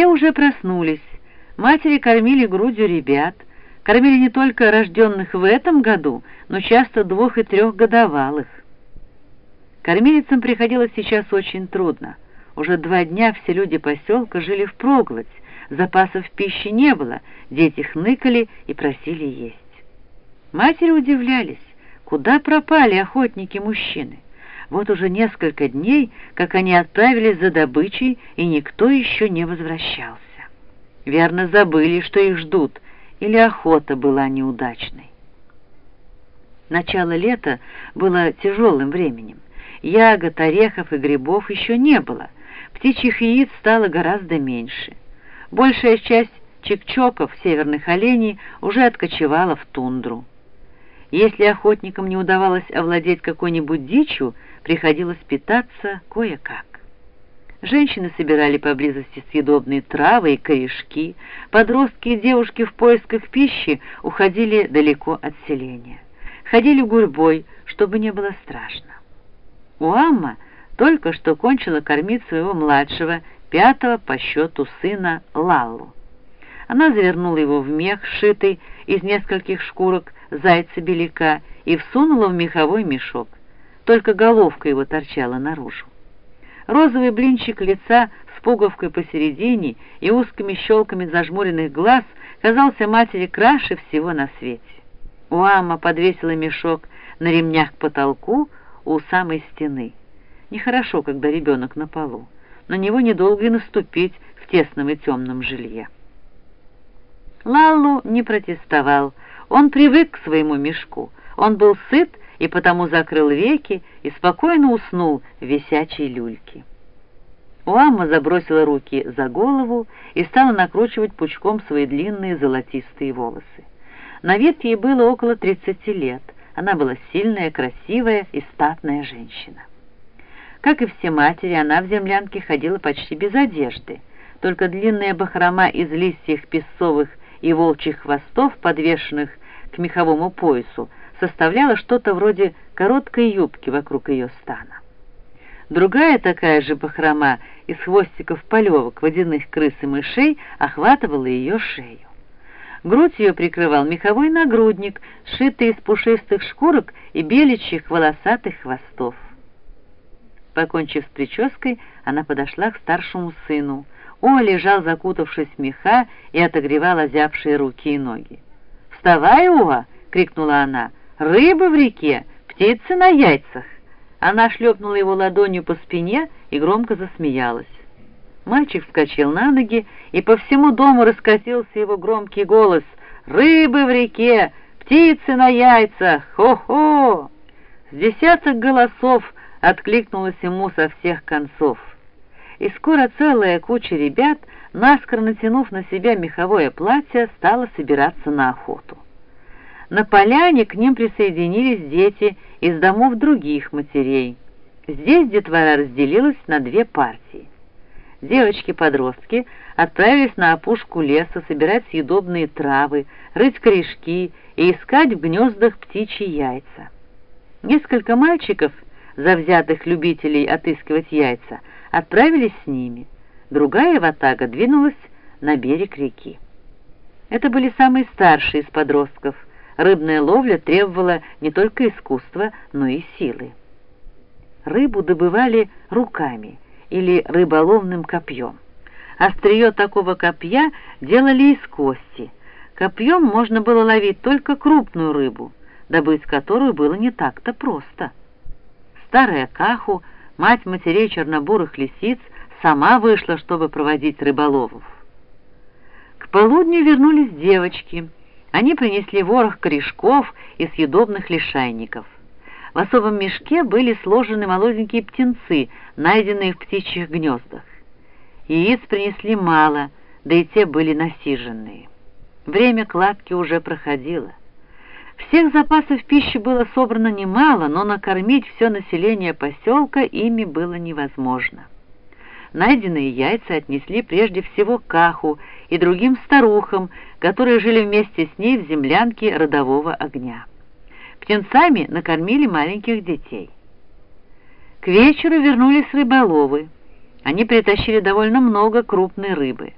Все уже проснулись. Матери кормили грудью ребят, кормили не только рожденных в этом году, но часто двух- и трехгодовалых. Кормилицам приходилось сейчас очень трудно. Уже два дня все люди поселка жили впроголодь, запасов пищи не было, дети хныкали и просили есть. Матери удивлялись, куда пропали охотники-мужчины. Вот уже несколько дней, как они отправились за добычей, и никто еще не возвращался. Верно, забыли, что их ждут, или охота была неудачной. Начало лета было тяжелым временем. Ягод, орехов и грибов еще не было. Птичьих яиц стало гораздо меньше. Большая часть чекчоков, северных оленей, уже откочевала в тундру. Если охотникам не удавалось овладеть какой-нибудь дичью, приходилось питаться кое-как. Женщины собирали поблизости съедобные травы и корешки, подростки и девушки в поисках пищи уходили далеко от селения. Ходили гурьбой, чтобы не было страшно. Уамма только что кончила кормить своего младшего, пятого по счету сына Лаллу. Она завернула его в мех, сшитый из нескольких шкурок зайца-беляка, и всунула в меховой мешок. Только головка его торчала наружу. Розовый блинчик лица с пуговкой посередине и узкими щелками зажмуренных глаз казался матери краше всего на свете. Уамма подвесила мешок на ремнях к потолку у самой стены. Нехорошо, когда ребенок на полу. На него недолго и наступить в тесном и темном жилье. Лаллу не протестовал. Он привык к своему мешку. Он был сыт и потому закрыл веки и спокойно уснул в висячей люльке. Уамма забросила руки за голову и стала накручивать пучком свои длинные золотистые волосы. На вид ей было около тридцати лет. Она была сильная, красивая и статная женщина. Как и все матери, она в землянке ходила почти без одежды. Только длинная бахрома из листьев песцовых и волчьих хвостов, подвешенных к меховому поясу, составляла что-то вроде короткой юбки вокруг ее стана. Другая такая же бахрома из хвостиков полевок, водяных крыс и мышей охватывала ее шею. Грудь ее прикрывал меховой нагрудник, сшитый из пушистых шкурок и беличьих волосатых хвостов. Покончив с прической, она подошла к старшему сыну. О лежал, закутавшись в меха, и отогревал озябшие руки и ноги. «Вставай, Уа!» — крикнула она. «Рыбы в реке, птицы на яйцах!» Она шлепнула его ладонью по спине и громко засмеялась. Мальчик вскочил на ноги, и по всему дому раскатился его громкий голос «Рыбы в реке! Птицы на яйцах! Хо-хо!» С десяток голосов откликнулось ему со всех концов. И скоро целая куча ребят, наскоро натянув на себя меховое платье, стала собираться на охоту. На поляне к ним присоединились дети из домов других матерей. Здесь детвора разделилась на две партии. Девочки-подростки отправились на опушку леса собирать съедобные травы, рыть корешки и искать в гнездах птичьи яйца. Несколько мальчиков, завзятых любителей отыскивать яйца, отправились с ними. Другая ватага двинулась на берег реки. Это были самые старшие из подростков – рыбная ловля требовала не только искусства, но и силы. Рыбу добывали руками или рыболовным копьем. Острие такого копья делали из кости. Копьем можно было ловить только крупную рыбу, добыть которую было не так-то просто. Старая Каху, мать матерей чернобурых лисиц, сама вышла, чтобы проводить рыболовов. К полудню вернулись девочки — они принесли ворох корешков и съедобных лишайников. В особом мешке были сложены молоденькие птенцы, найденные в птичьих гнездах. Яиц принесли мало, да и те были насиженные. Время кладки уже проходило. Всех запасов пищи было собрано немало, но накормить все население поселка ими было невозможно. Найденные яйца отнесли прежде всего Каху и другим старухам, которые жили вместе с ней в землянке родового огня. Птенцами накормили маленьких детей. К вечеру вернулись рыболовы. Они притащили довольно много крупной рыбы.